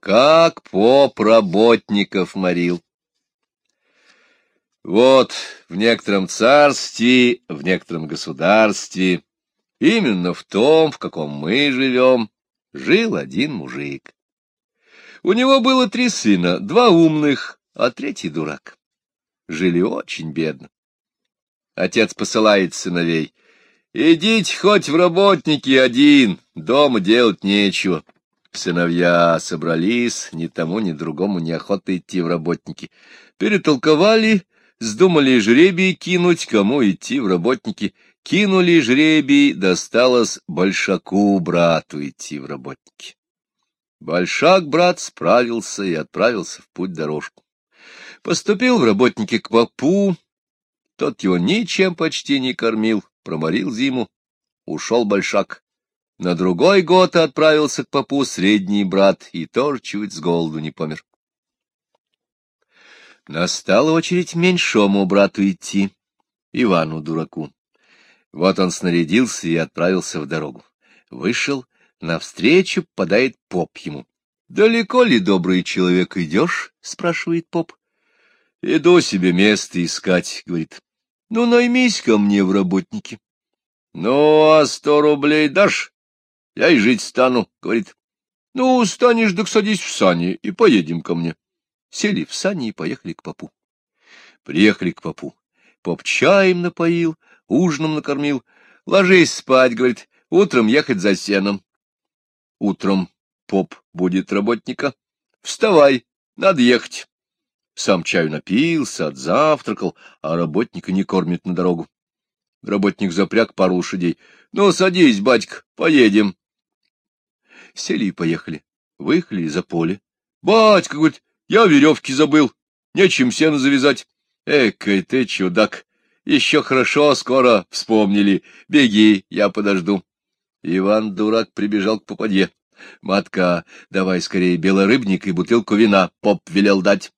как поп работников морил. Вот в некотором царстве, в некотором государстве, именно в том, в каком мы живем, жил один мужик. У него было три сына, два умных, а третий дурак. Жили очень бедно. Отец посылает сыновей. «Идите хоть в работники один, дома делать нечего». Сыновья собрались, ни тому, ни другому неохота идти в работники. Перетолковали, Сдумали жребий кинуть, кому идти в работники. Кинули жребий, досталось Большаку брату идти в работники. Большак брат справился и отправился в путь дорожку. Поступил в работники к попу, тот его ничем почти не кормил, проморил зиму. Ушел Большак. На другой год отправился к попу средний брат и тоже чуть с голоду не помер. Настала очередь меньшому брату идти, Ивану дураку. Вот он снарядился и отправился в дорогу. Вышел, навстречу подает поп ему. — Далеко ли, добрый человек, идешь? — спрашивает поп. — Иду себе место искать, — говорит. — Ну, наймись ко мне в работники. — Ну, а сто рублей дашь? Я и жить стану, — говорит. — Ну, станешь, так садись в сани и поедем ко мне. — Сели в сани и поехали к попу. Приехали к попу. Поп чаем напоил, ужином накормил. Ложись спать, говорит, утром ехать за сеном. Утром поп будет работника. Вставай, надо ехать. Сам чаю напился, отзавтракал, а работника не кормит на дорогу. Работник запряг пару лошадей. — Ну, садись, батька, поедем. Сели и поехали. Выехали за поле. — Батька, — говорит, я веревки забыл, нечем сено завязать. Экой ты чудак, еще хорошо, скоро вспомнили. Беги, я подожду. Иван-дурак прибежал к попадье. Матка, давай скорее белорыбник и бутылку вина, поп велел дать.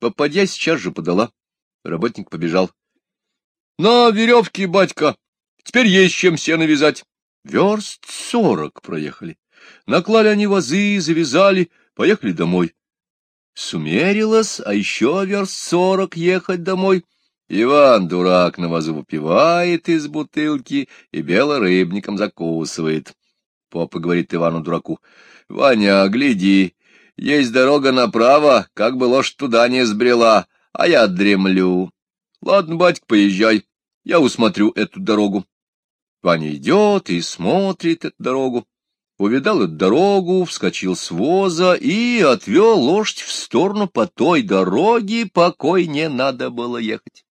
Попадья сейчас же подала. Работник побежал. — На веревки, батька, теперь есть чем сено вязать. Верст сорок проехали. Наклали они вазы, завязали, поехали домой. Сумерилось, а еще верст сорок ехать домой. Иван, дурак, на вазу выпивает из бутылки и белорыбником закусывает. Попа говорит Ивану-дураку, — Ваня, гляди, есть дорога направо, как бы лошадь туда не сбрела, а я дремлю. Ладно, батька, поезжай, я усмотрю эту дорогу. Ваня идет и смотрит эту дорогу увидал эту дорогу, вскочил с воза и отвел лошадь в сторону по той дороге, по кой не надо было ехать.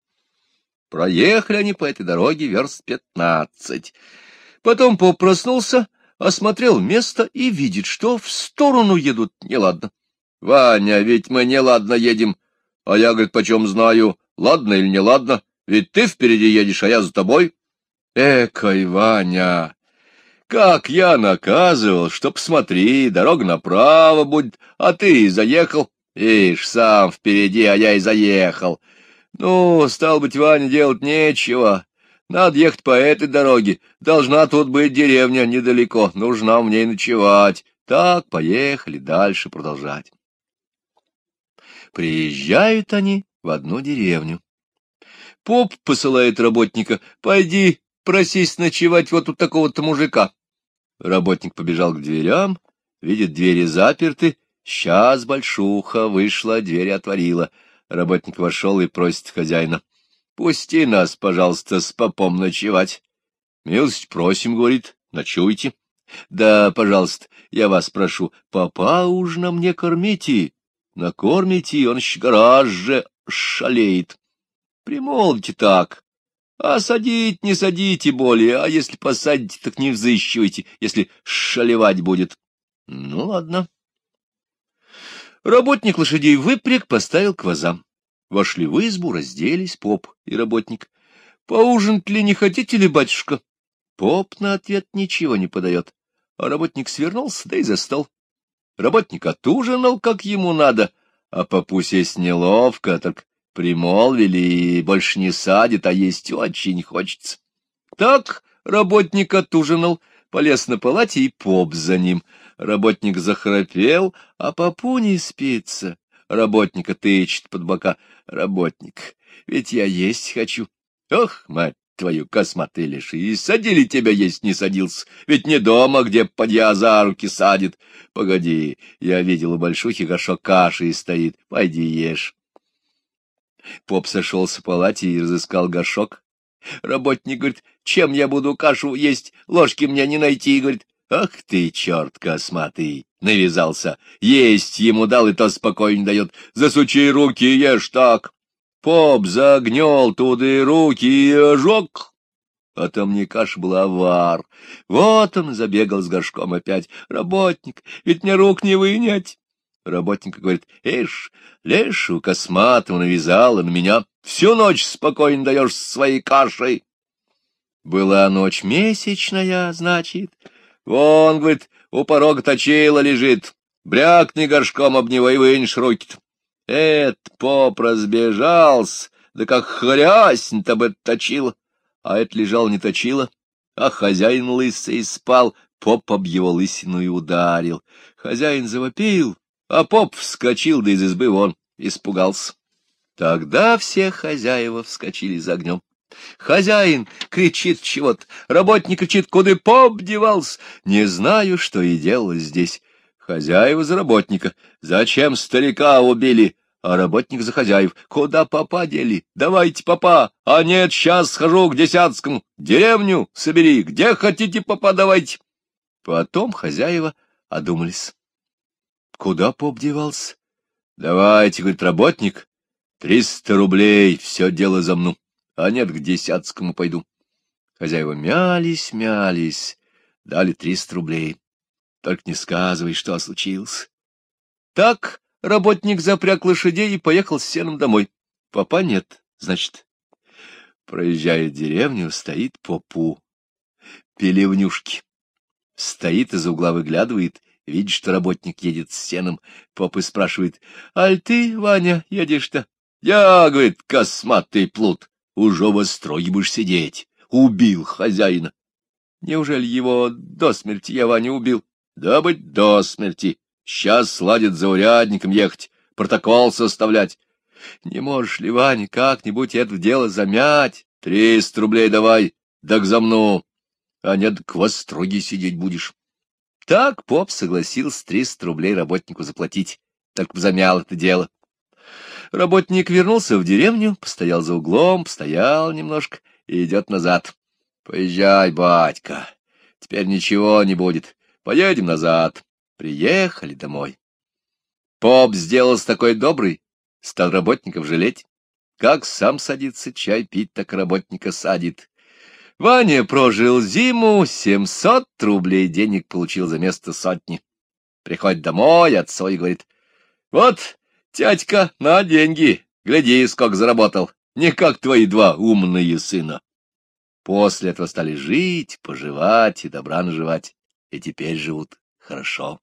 Проехали они по этой дороге верст пятнадцать. Потом поп проснулся, осмотрел место и видит, что в сторону едут неладно. — Ваня, ведь мы неладно едем. А я, говорит, почем знаю, ладно или неладно, ведь ты впереди едешь, а я за тобой. — Экой, Ваня! Как я наказывал, чтоб смотри, дорога направо будет, а ты и заехал. Ишь, сам впереди, а я и заехал. Ну, стал быть, Ваня, делать нечего. Надо ехать по этой дороге. Должна тут быть деревня недалеко. Нужно мне и ночевать. Так, поехали дальше продолжать. Приезжают они в одну деревню. Поп посылает работника. Пойди, просись ночевать вот у такого-то мужика. Работник побежал к дверям, видит, двери заперты. Сейчас большуха вышла, дверь отворила. Работник вошел и просит хозяина. — Пусти нас, пожалуйста, с попом ночевать. — Милость просим, — говорит, — ночуйте. — Да, пожалуйста, я вас прошу, папа уж на мне кормите. Накормите, он еще гораздо шалеет. Примолвите так, а садить не садите более, а если посадите, так не взыщивайте, если шалевать будет. Ну, ладно. Работник лошадей выпряг, поставил к вазам. Вошли в избу, разделись поп и работник. — Поужинать ли не хотите ли, батюшка? Поп на ответ ничего не подает, а работник свернулся, да и за стол. Работник отужинал, как ему надо, а попу сесть неловко, так Примолвили, и больше не садит, а есть очень хочется. Так работник отужинал, полез на палате и поп за ним. Работник захрапел, а попу не спится. Работника тычет под бока. Работник, ведь я есть хочу. Ох, мать твою, косматый лишь, и садили тебя есть не садился, ведь не дома, где подья за руки садит. Погоди, я видел у большухи горшок каши стоит, пойди ешь. Поп сошел с палати и разыскал горшок. Работник говорит, чем я буду кашу есть, ложки мне не найти, говорит. Ах ты, черт косматый, навязался. Есть ему дал, и то спокойно дает. Засучи руки, ешь так. Поп загнел туды руки и ожег. А там не каша была, вар. Вот он забегал с горшком опять. Работник, ведь мне рук не вынять. Работник говорит, ишь, лешу косматого навязала на меня. Всю ночь спокойно даешь своей кашей. Была ночь месячная, значит. Вон, говорит, у порога точила лежит. Брякни горшком об него и вынешь руки-то. Эд поп разбежался, да как хряснь-то бы точила. А это лежал не точила, а хозяин лысый спал, поп об его лысину и ударил. Хозяин завопил, а поп вскочил, да из избы вон, испугался. Тогда все хозяева вскочили за огнем. Хозяин кричит чего-то, работник кричит, куда поп девался. Не знаю, что и делалось здесь. Хозяева за работника. Зачем старика убили? А работник за хозяев. Куда папа дели? Давайте папа. А нет, сейчас схожу к десятскому. Деревню собери. Где хотите папа, давайте. Потом хозяева одумались. Куда поп девался? Давайте, говорит работник, триста рублей, все дело за мну. А нет, к десятскому пойду. Хозяева мялись, мялись, дали триста рублей. Только не сказывай, что случилось. Так работник запряг лошадей и поехал с сеном домой. Папа нет, значит. Проезжая деревню, стоит попу. Пелевнюшки. Стоит из угла выглядывает, видит, что работник едет с сеном. Поп и спрашивает, — Аль ты, Ваня, едешь-то? — Я, — говорит, — косматый плут, уже во строге будешь сидеть. Убил хозяина. Неужели его до смерти я, Ваня, убил? Да быть до смерти. Сейчас сладит за урядником ехать, протокол составлять. Не можешь ли, Ваня, как-нибудь это дело замять? Триста рублей давай, да к замну. А нет, к востроге сидеть будешь. Так поп согласился триста рублей работнику заплатить, только замял это дело. Работник вернулся в деревню, постоял за углом, постоял немножко и идет назад. — Поезжай, батька, теперь ничего не будет. Поедем назад. Приехали домой. Поп сделался такой добрый, стал работников жалеть. Как сам садится чай пить, так работника садит. Ваня прожил зиму, семьсот рублей денег получил за место сотни. Приходит домой, отцой говорит, вот, тятька, на деньги, гляди, сколько заработал, не как твои два умные сына. После этого стали жить, поживать и добра наживать и теперь живут хорошо.